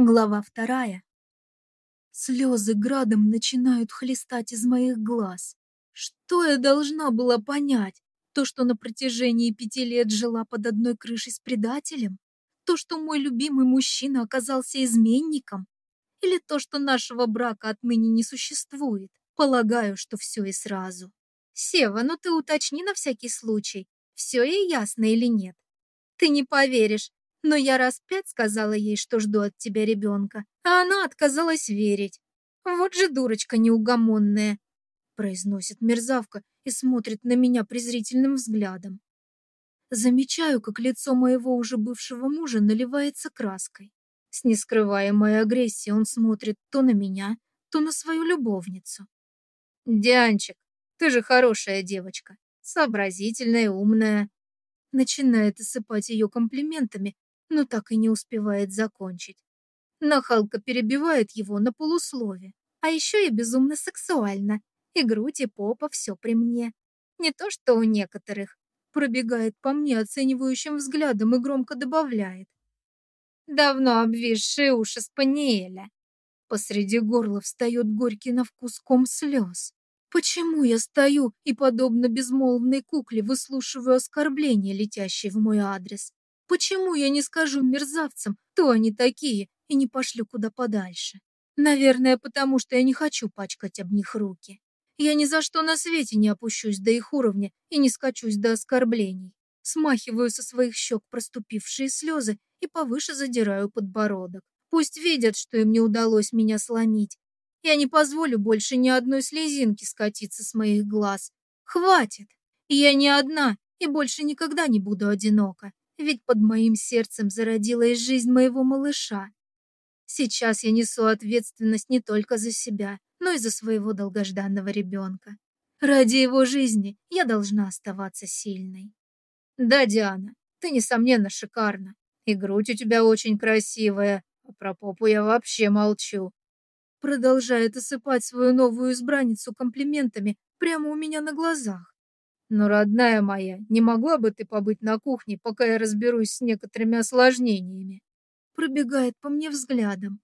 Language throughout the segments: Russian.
Глава вторая. Слезы градом начинают хлестать из моих глаз. Что я должна была понять? То, что на протяжении пяти лет жила под одной крышей с предателем? То, что мой любимый мужчина оказался изменником? Или то, что нашего брака отныне не существует? Полагаю, что все и сразу. Сева, ну ты уточни на всякий случай, все ей ясно или нет. Ты не поверишь, но я раз пять сказала ей, что жду от тебя ребенка, а она отказалась верить. Вот же дурочка неугомонная, произносит мерзавка и смотрит на меня презрительным взглядом. Замечаю, как лицо моего уже бывшего мужа наливается краской. С нескрываемой агрессией он смотрит то на меня, то на свою любовницу. «Дианчик, ты же хорошая девочка, сообразительная, умная». Начинает осыпать ее комплиментами, но так и не успевает закончить. Нахалка перебивает его на полуслове. А еще я безумно сексуальна. И грудь, и попа, все при мне. Не то, что у некоторых. Пробегает по мне оценивающим взглядом и громко добавляет. Давно обвисшие уши спаниеля. Посреди горла встает горький на вкус ком слез. Почему я стою и, подобно безмолвной кукле, выслушиваю оскорбления, летящие в мой адрес? Почему я не скажу мерзавцам, кто они такие, и не пошлю куда подальше? Наверное, потому что я не хочу пачкать об них руки. Я ни за что на свете не опущусь до их уровня и не скачусь до оскорблений. Смахиваю со своих щек проступившие слезы и повыше задираю подбородок. Пусть видят, что им не удалось меня сломить. Я не позволю больше ни одной слезинки скатиться с моих глаз. Хватит! Я не одна и больше никогда не буду одинока ведь под моим сердцем зародилась жизнь моего малыша. Сейчас я несу ответственность не только за себя, но и за своего долгожданного ребенка. Ради его жизни я должна оставаться сильной. Да, Диана, ты, несомненно, шикарна. И грудь у тебя очень красивая, а про попу я вообще молчу. Продолжает осыпать свою новую избранницу комплиментами прямо у меня на глазах. Но, родная моя, не могла бы ты побыть на кухне, пока я разберусь с некоторыми осложнениями? Пробегает по мне взглядом.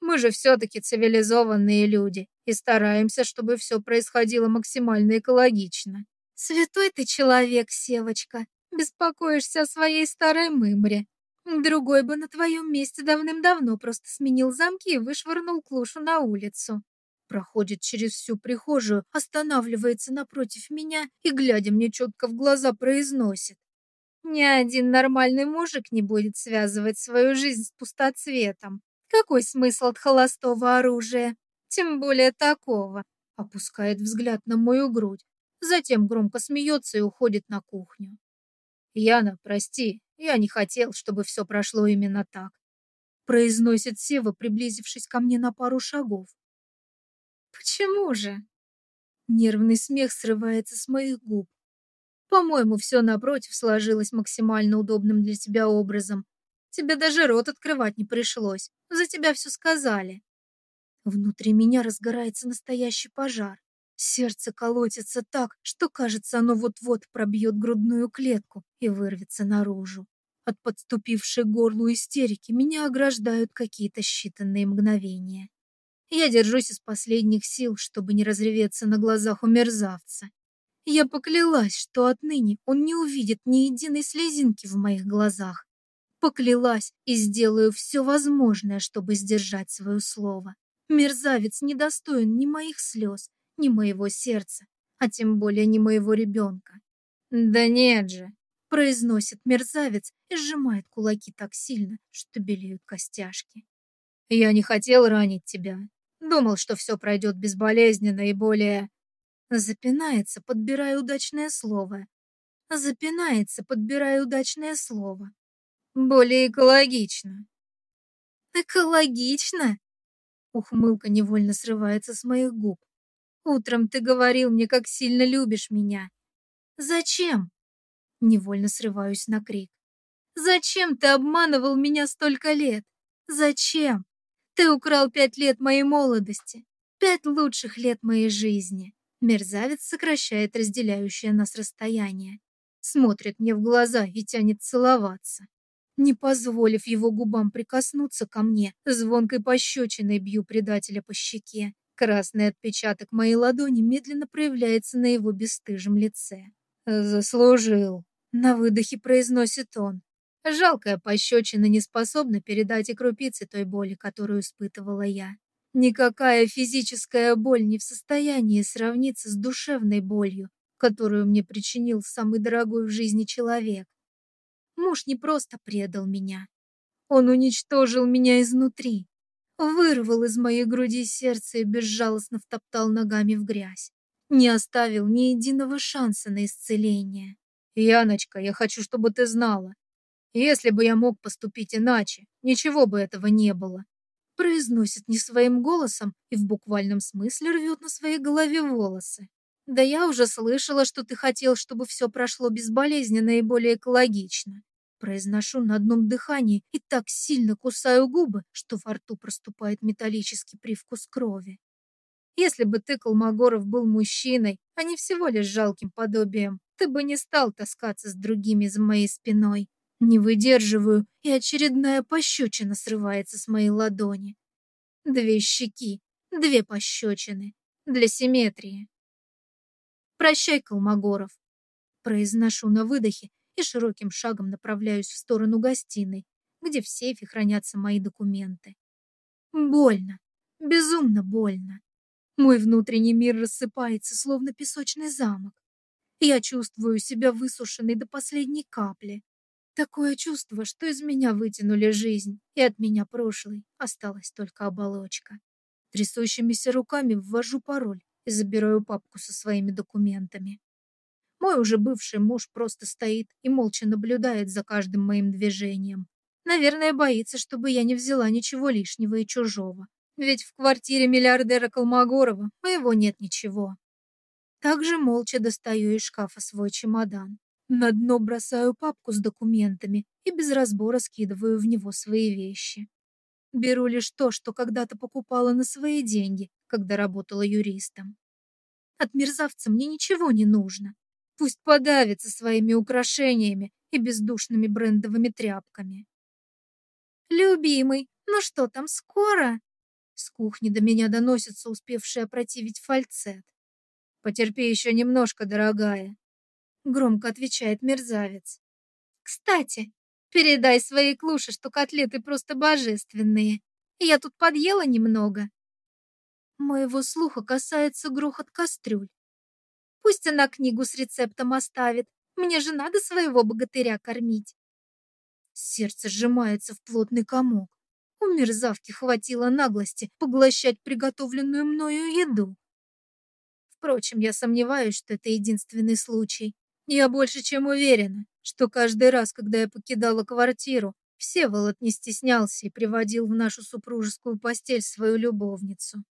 Мы же все-таки цивилизованные люди и стараемся, чтобы все происходило максимально экологично. Святой ты человек, Севочка. Беспокоишься о своей старой мымре. Другой бы на твоем месте давным-давно просто сменил замки и вышвырнул клушу на улицу. Проходит через всю прихожую, останавливается напротив меня и, глядя мне четко в глаза, произносит. Ни один нормальный мужик не будет связывать свою жизнь с пустоцветом. Какой смысл от холостого оружия? Тем более такого. Опускает взгляд на мою грудь, затем громко смеется и уходит на кухню. Яна, прости, я не хотел, чтобы все прошло именно так. Произносит Сева, приблизившись ко мне на пару шагов. Почему же? Нервный смех срывается с моих губ. По-моему, все напротив сложилось максимально удобным для тебя образом. Тебе даже рот открывать не пришлось. За тебя все сказали. Внутри меня разгорается настоящий пожар. Сердце колотится так, что, кажется, оно вот-вот пробьет грудную клетку и вырвется наружу. От подступившей горлу истерики меня ограждают какие-то считанные мгновения. Я держусь из последних сил, чтобы не разреветься на глазах у мерзавца. Я поклялась, что отныне он не увидит ни единой слезинки в моих глазах. Поклялась и сделаю все возможное, чтобы сдержать свое слово. Мерзавец недостоин ни моих слез, ни моего сердца, а тем более ни моего ребенка. «Да нет же!» – произносит мерзавец и сжимает кулаки так сильно, что белеют костяшки. «Я не хотел ранить тебя. Думал, что все пройдет безболезненно и более... Запинается, подбирая удачное слово. Запинается, подбирая удачное слово. Более экологично. Экологично? Ухмылка невольно срывается с моих губ. Утром ты говорил мне, как сильно любишь меня. Зачем? Невольно срываюсь на крик. Зачем ты обманывал меня столько лет? Зачем? Ты украл пять лет моей молодости, пять лучших лет моей жизни. Мерзавец сокращает разделяющее нас расстояние. Смотрит мне в глаза и тянет целоваться. Не позволив его губам прикоснуться ко мне, звонкой пощечиной бью предателя по щеке. Красный отпечаток моей ладони медленно проявляется на его бесстыжем лице. «Заслужил», — на выдохе произносит он. Жалкая пощечина не способна передать и крупицы той боли, которую испытывала я. Никакая физическая боль не в состоянии сравниться с душевной болью, которую мне причинил самый дорогой в жизни человек. Муж не просто предал меня. Он уничтожил меня изнутри, вырвал из моей груди сердце и безжалостно втоптал ногами в грязь. Не оставил ни единого шанса на исцеление. «Яночка, я хочу, чтобы ты знала. Если бы я мог поступить иначе, ничего бы этого не было произносит не своим голосом и в буквальном смысле рвет на своей голове волосы. Да я уже слышала, что ты хотел, чтобы все прошло безболезненно и более экологично. Произношу на одном дыхании и так сильно кусаю губы, что во рту проступает металлический привкус крови. Если бы ты, Колмогоров, был мужчиной, а не всего лишь жалким подобием, ты бы не стал таскаться с другими за моей спиной. Не выдерживаю, и очередная пощечина срывается с моей ладони. Две щеки, две пощечины. Для симметрии. «Прощай, Колмогоров!» Произношу на выдохе и широким шагом направляюсь в сторону гостиной, где в сейфе хранятся мои документы. Больно, безумно больно. Мой внутренний мир рассыпается, словно песочный замок. Я чувствую себя высушенной до последней капли. Такое чувство, что из меня вытянули жизнь, и от меня прошлой осталась только оболочка. Трясущимися руками ввожу пароль и забираю папку со своими документами. Мой уже бывший муж просто стоит и молча наблюдает за каждым моим движением. Наверное, боится, чтобы я не взяла ничего лишнего и чужого. Ведь в квартире миллиардера Колмогорова моего нет ничего. Также молча достаю из шкафа свой чемодан. На дно бросаю папку с документами и без разбора скидываю в него свои вещи. Беру лишь то, что когда-то покупала на свои деньги, когда работала юристом. От мерзавца мне ничего не нужно. Пусть подавится своими украшениями и бездушными брендовыми тряпками. «Любимый, ну что там, скоро?» С кухни до меня доносится успевшая противить фальцет. «Потерпи еще немножко, дорогая», громко отвечает мерзавец. Кстати, передай своей клуше, что котлеты просто божественные. Я тут подъела немного. Моего слуха касается грохот кастрюль. Пусть она книгу с рецептом оставит. Мне же надо своего богатыря кормить. Сердце сжимается в плотный комок. У мерзавки хватило наглости поглощать приготовленную мною еду. Впрочем, я сомневаюсь, что это единственный случай. Я больше чем уверена, что каждый раз, когда я покидала квартиру, Всеволод не стеснялся и приводил в нашу супружескую постель свою любовницу.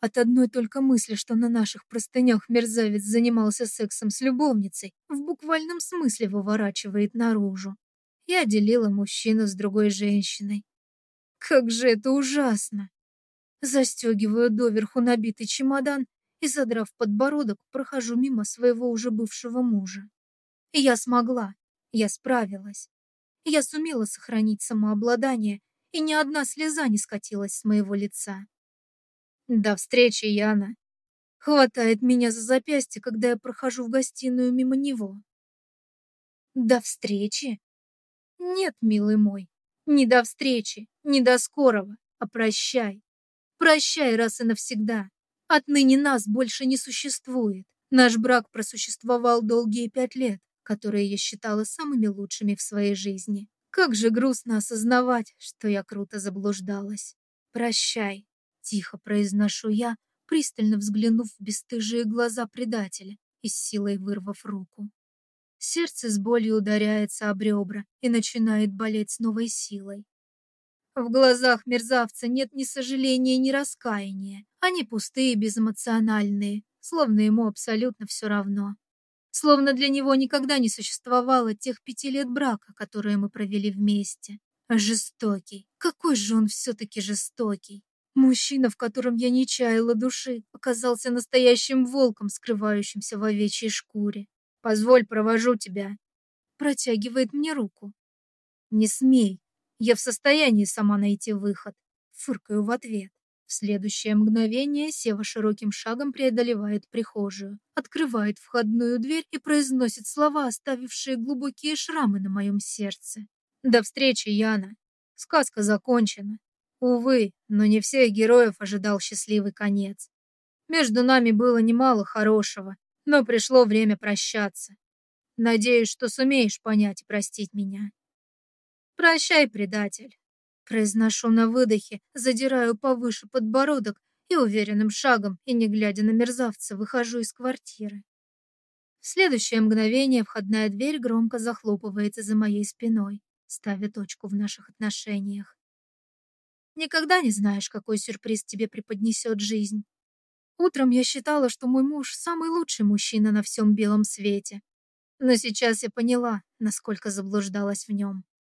От одной только мысли, что на наших простынях мерзавец занимался сексом с любовницей, в буквальном смысле выворачивает наружу. Я делила мужчину с другой женщиной. Как же это ужасно! Застегиваю доверху набитый чемодан и, задрав подбородок, прохожу мимо своего уже бывшего мужа. Я смогла, я справилась. Я сумела сохранить самообладание, и ни одна слеза не скатилась с моего лица. До встречи, Яна. Хватает меня за запястье, когда я прохожу в гостиную мимо него. До встречи? Нет, милый мой, не до встречи, не до скорого, а прощай. Прощай раз и навсегда. Отныне нас больше не существует. Наш брак просуществовал долгие пять лет, которые я считала самыми лучшими в своей жизни. Как же грустно осознавать, что я круто заблуждалась. «Прощай», — тихо произношу я, пристально взглянув в бесстыжие глаза предателя и с силой вырвав руку. Сердце с болью ударяется об ребра и начинает болеть с новой силой. В глазах мерзавца нет ни сожаления, ни раскаяния. Они пустые, безэмоциональные, словно ему абсолютно все равно. Словно для него никогда не существовало тех пяти лет брака, которые мы провели вместе. Жестокий. Какой же он все-таки жестокий. Мужчина, в котором я не чаяла души, оказался настоящим волком, скрывающимся в овечьей шкуре. «Позволь, провожу тебя». Протягивает мне руку. Не смей. Я в состоянии сама найти выход. Фыркаю в ответ. В следующее мгновение Сева широким шагом преодолевает прихожую, открывает входную дверь и произносит слова, оставившие глубокие шрамы на моем сердце. «До встречи, Яна! Сказка закончена. Увы, но не всех героев ожидал счастливый конец. Между нами было немало хорошего, но пришло время прощаться. Надеюсь, что сумеешь понять и простить меня. Прощай, предатель. Произношу на выдохе, задираю повыше подбородок и уверенным шагом, и не глядя на мерзавца, выхожу из квартиры. В следующее мгновение входная дверь громко захлопывается за моей спиной, ставя точку в наших отношениях. Никогда не знаешь, какой сюрприз тебе преподнесет жизнь. Утром я считала, что мой муж самый лучший мужчина на всем белом свете. Но сейчас я поняла, насколько заблуждалась в нем.